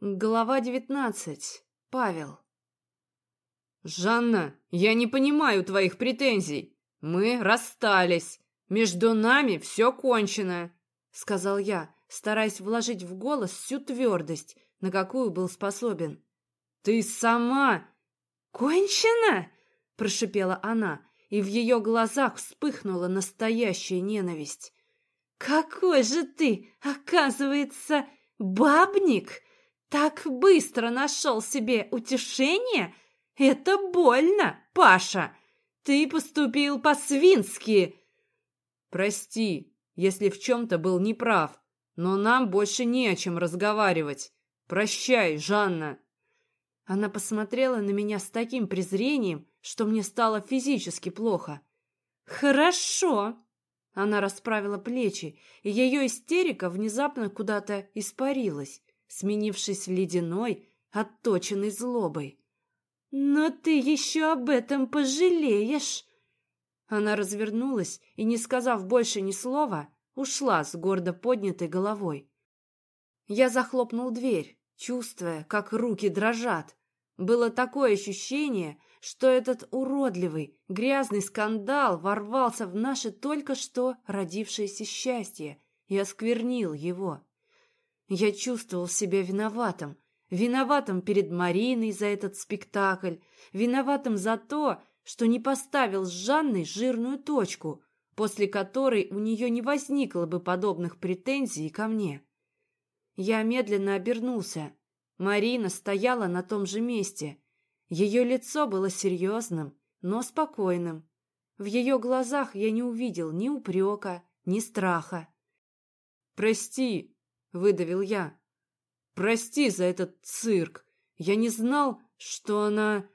Глава девятнадцать. Павел. «Жанна, я не понимаю твоих претензий. Мы расстались. Между нами все кончено», — сказал я, стараясь вложить в голос всю твердость, на какую был способен. «Ты сама...» «Кончено?» — прошипела она, и в ее глазах вспыхнула настоящая ненависть. «Какой же ты, оказывается, бабник! Так быстро нашел себе утешение? Это больно, Паша! Ты поступил по-свински!» «Прости, если в чем-то был неправ, но нам больше не о чем разговаривать. Прощай, Жанна!» Она посмотрела на меня с таким презрением, что мне стало физически плохо. «Хорошо!» Она расправила плечи, и ее истерика внезапно куда-то испарилась, сменившись ледяной, отточенной злобой. «Но ты еще об этом пожалеешь!» Она развернулась и, не сказав больше ни слова, ушла с гордо поднятой головой. Я захлопнул дверь, чувствуя, как руки дрожат. Было такое ощущение, что этот уродливый, грязный скандал ворвался в наше только что родившееся счастье и осквернил его. Я чувствовал себя виноватым, виноватым перед Мариной за этот спектакль, виноватым за то, что не поставил с Жанной жирную точку, после которой у нее не возникло бы подобных претензий ко мне. Я медленно обернулся. Марина стояла на том же месте. Ее лицо было серьезным, но спокойным. В ее глазах я не увидел ни упрека, ни страха. «Прости», — выдавил я. «Прости за этот цирк. Я не знал, что она...»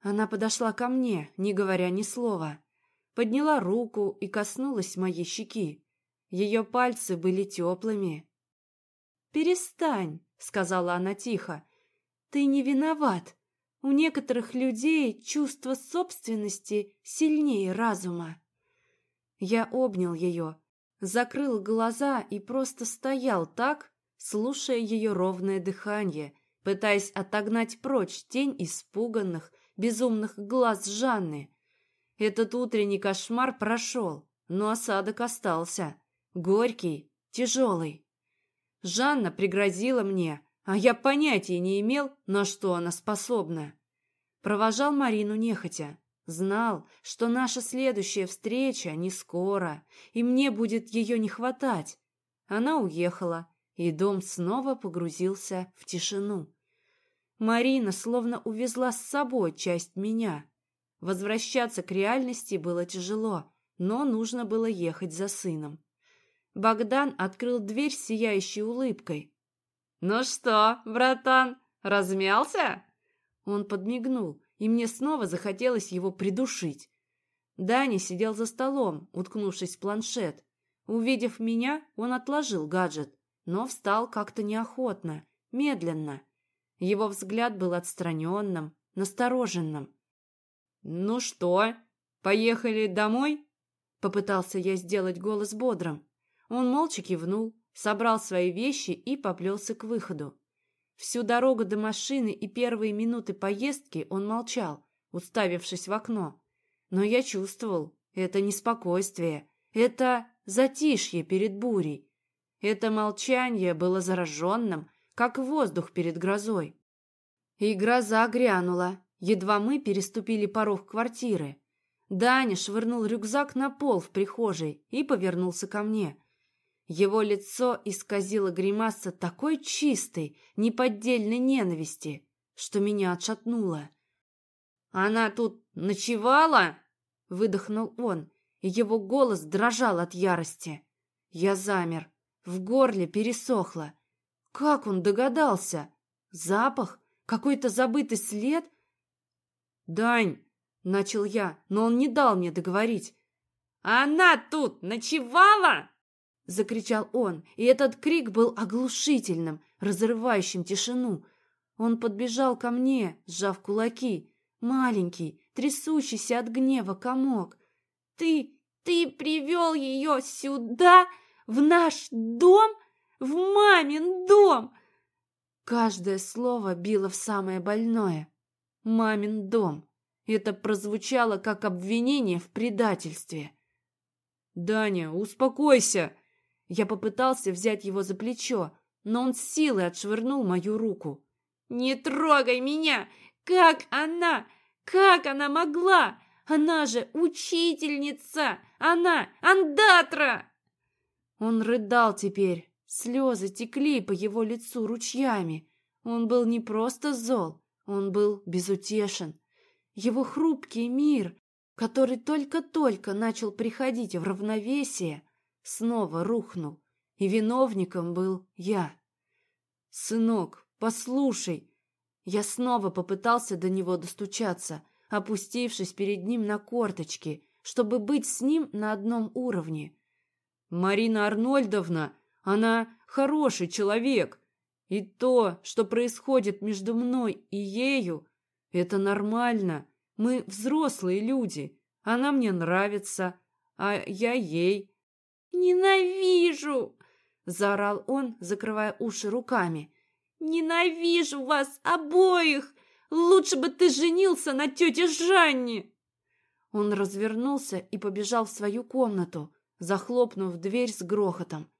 Она подошла ко мне, не говоря ни слова. Подняла руку и коснулась моей щеки. Ее пальцы были теплыми. «Перестань», — сказала она тихо. «Ты не виноват. У некоторых людей чувство собственности сильнее разума». Я обнял ее, закрыл глаза и просто стоял так, слушая ее ровное дыхание, пытаясь отогнать прочь тень испуганных, безумных глаз Жанны. Этот утренний кошмар прошел, но осадок остался. Горький, тяжелый. Жанна пригрозила мне, а я понятия не имел, на что она способна. Провожал Марину нехотя. Знал, что наша следующая встреча не скоро, и мне будет ее не хватать. Она уехала, и дом снова погрузился в тишину. Марина словно увезла с собой часть меня. Возвращаться к реальности было тяжело, но нужно было ехать за сыном. Богдан открыл дверь сияющей улыбкой. «Ну что, братан, размялся?» Он подмигнул, и мне снова захотелось его придушить. Даня сидел за столом, уткнувшись в планшет. Увидев меня, он отложил гаджет, но встал как-то неохотно, медленно. Его взгляд был отстраненным, настороженным. «Ну что, поехали домой?» Попытался я сделать голос бодрым. Он молча кивнул, собрал свои вещи и поплелся к выходу. Всю дорогу до машины и первые минуты поездки он молчал, уставившись в окно. Но я чувствовал, это не спокойствие, это затишье перед бурей. Это молчание было зараженным, как воздух перед грозой. И гроза грянула, едва мы переступили порог квартиры. Даня швырнул рюкзак на пол в прихожей и повернулся ко мне. Его лицо исказило гримаса такой чистой, неподдельной ненависти, что меня отшатнуло. «Она тут ночевала?» — выдохнул он, и его голос дрожал от ярости. Я замер, в горле пересохло. Как он догадался? Запах? Какой-то забытый след? «Дань!» — начал я, но он не дал мне договорить. «Она тут ночевала?» — закричал он, и этот крик был оглушительным, разрывающим тишину. Он подбежал ко мне, сжав кулаки. Маленький, трясущийся от гнева комок. «Ты, ты привел ее сюда, в наш дом, в мамин дом! Каждое слово било в самое больное. Мамин дом. Это прозвучало как обвинение в предательстве. «Даня, успокойся!» Я попытался взять его за плечо, но он с силой отшвырнул мою руку. «Не трогай меня! Как она? Как она могла? Она же учительница! Она андатра!» Он рыдал теперь. Слезы текли по его лицу ручьями. Он был не просто зол, он был безутешен. Его хрупкий мир, который только-только начал приходить в равновесие, снова рухнул, и виновником был я. «Сынок, послушай!» Я снова попытался до него достучаться, опустившись перед ним на корточки, чтобы быть с ним на одном уровне. «Марина Арнольдовна, она хороший человек, и то, что происходит между мной и ею, это нормально. Мы взрослые люди. Она мне нравится, а я ей. «Ненавижу!» — заорал он, закрывая уши руками. «Ненавижу вас обоих! Лучше бы ты женился на тете Жанне!» Он развернулся и побежал в свою комнату, захлопнув дверь с грохотом.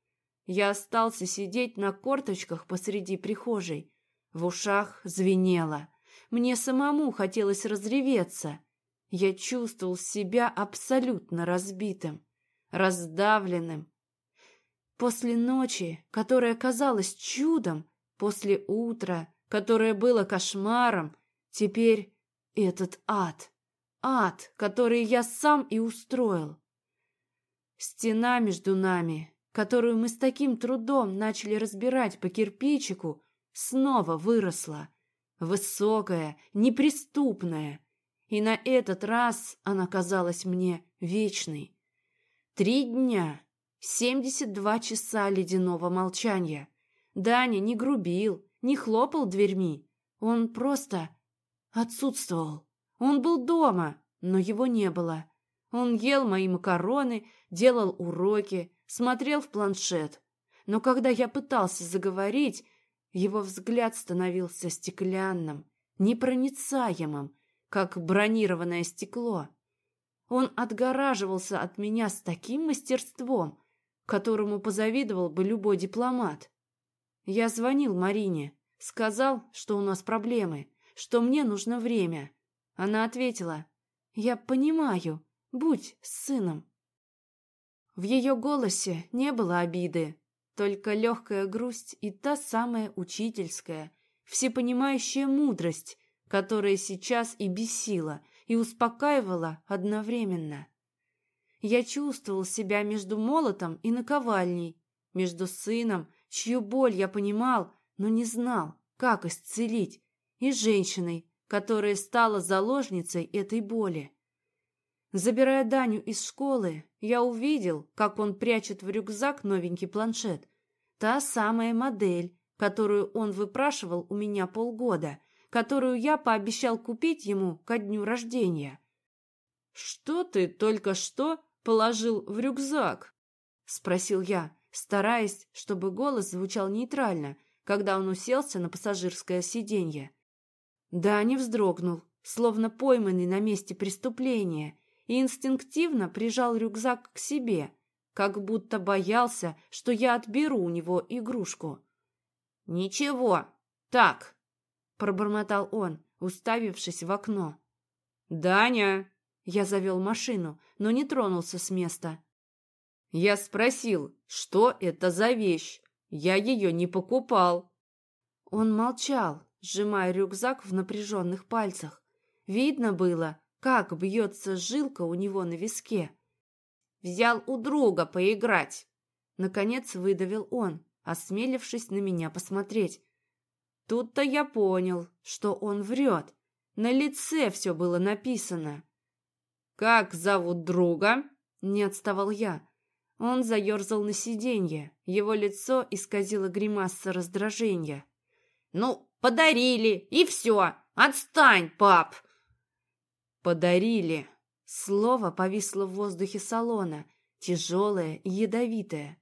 Я остался сидеть на корточках посреди прихожей. В ушах звенело. Мне самому хотелось разреветься. Я чувствовал себя абсолютно разбитым, раздавленным. После ночи, которая казалась чудом, после утра, которое было кошмаром, теперь этот ад. Ад, который я сам и устроил. Стена между нами которую мы с таким трудом начали разбирать по кирпичику, снова выросла. Высокая, неприступная. И на этот раз она казалась мне вечной. Три дня, семьдесят два часа ледяного молчания. Даня не грубил, не хлопал дверьми. Он просто отсутствовал. Он был дома, но его не было. Он ел мои макароны, делал уроки, смотрел в планшет, но когда я пытался заговорить, его взгляд становился стеклянным, непроницаемым, как бронированное стекло. Он отгораживался от меня с таким мастерством, которому позавидовал бы любой дипломат. Я звонил Марине, сказал, что у нас проблемы, что мне нужно время. Она ответила, «Я понимаю, будь с сыном». В ее голосе не было обиды, только легкая грусть и та самая учительская, всепонимающая мудрость, которая сейчас и бесила, и успокаивала одновременно. Я чувствовал себя между молотом и наковальней, между сыном, чью боль я понимал, но не знал, как исцелить, и женщиной, которая стала заложницей этой боли. Забирая Даню из школы, я увидел, как он прячет в рюкзак новенький планшет. Та самая модель, которую он выпрашивал у меня полгода, которую я пообещал купить ему ко дню рождения. «Что ты только что положил в рюкзак?» — спросил я, стараясь, чтобы голос звучал нейтрально, когда он уселся на пассажирское сиденье. Даня вздрогнул, словно пойманный на месте преступления, и инстинктивно прижал рюкзак к себе, как будто боялся, что я отберу у него игрушку. «Ничего, так», — пробормотал он, уставившись в окно. «Даня!» Я завел машину, но не тронулся с места. «Я спросил, что это за вещь? Я ее не покупал». Он молчал, сжимая рюкзак в напряженных пальцах. Видно было, как бьется жилка у него на виске. «Взял у друга поиграть!» Наконец выдавил он, осмелившись на меня посмотреть. Тут-то я понял, что он врет. На лице все было написано. «Как зовут друга?» Не отставал я. Он заерзал на сиденье. Его лицо исказило гримаса раздражения. «Ну, подарили, и все! Отстань, пап!» «Подарили!» Слово повисло в воздухе салона, тяжелое и ядовитое.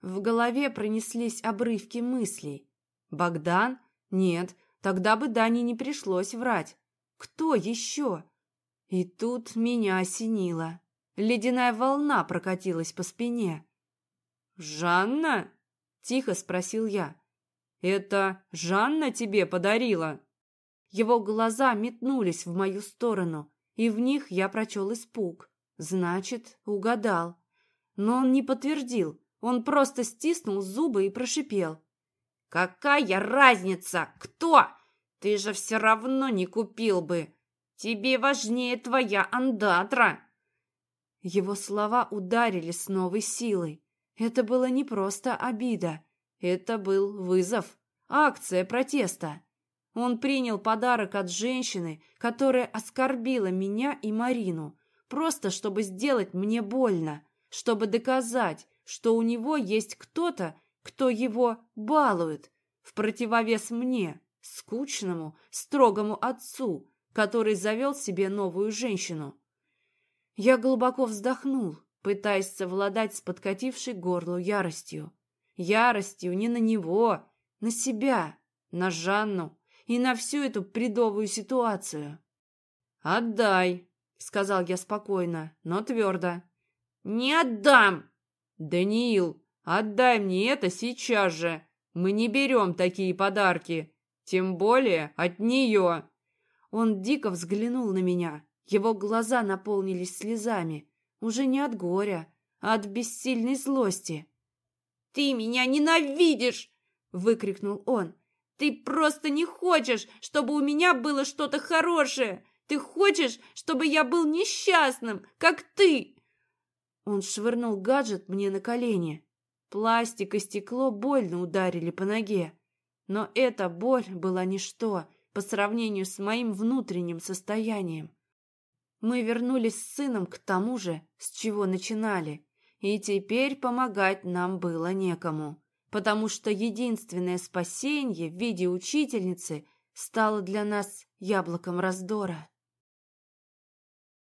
В голове пронеслись обрывки мыслей. Богдан? Нет, тогда бы Дане не пришлось врать. Кто еще? И тут меня осенило. Ледяная волна прокатилась по спине. «Жанна?» — тихо спросил я. «Это Жанна тебе подарила?» Его глаза метнулись в мою сторону, и в них я прочел испуг. Значит, угадал. Но он не подтвердил, он просто стиснул зубы и прошипел. «Какая разница? Кто? Ты же все равно не купил бы. Тебе важнее твоя андатра!» Его слова ударили с новой силой. Это было не просто обида. Это был вызов, акция протеста. Он принял подарок от женщины, которая оскорбила меня и Марину, просто чтобы сделать мне больно, чтобы доказать, что у него есть кто-то, кто его балует, в противовес мне, скучному, строгому отцу, который завел себе новую женщину. Я глубоко вздохнул, пытаясь совладать с подкатившей горлу яростью. Яростью не на него, на себя, на Жанну и на всю эту бредовую ситуацию. «Отдай», — сказал я спокойно, но твердо. «Не отдам!» «Даниил, отдай мне это сейчас же! Мы не берем такие подарки, тем более от нее!» Он дико взглянул на меня. Его глаза наполнились слезами, уже не от горя, а от бессильной злости. «Ты меня ненавидишь!» — выкрикнул он. «Ты просто не хочешь, чтобы у меня было что-то хорошее! Ты хочешь, чтобы я был несчастным, как ты!» Он швырнул гаджет мне на колени. Пластик и стекло больно ударили по ноге. Но эта боль была ничто по сравнению с моим внутренним состоянием. Мы вернулись с сыном к тому же, с чего начинали, и теперь помогать нам было некому потому что единственное спасение в виде учительницы стало для нас яблоком раздора.